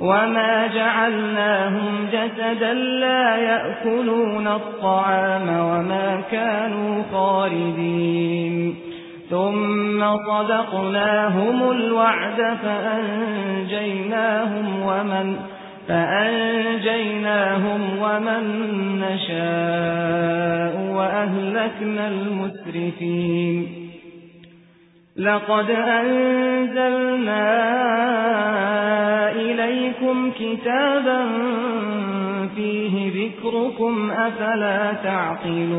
وما جعلناهم جسدا لا يأكلون الطعام وما كانوا خالدين ثم صدقناهم الوعد فأنجيناهم ومن فأنجيناهم ومن نشاء وأهلكنا المسرفين لقد أنزلنا كتابا فيه ذكركم أفلا تعقلون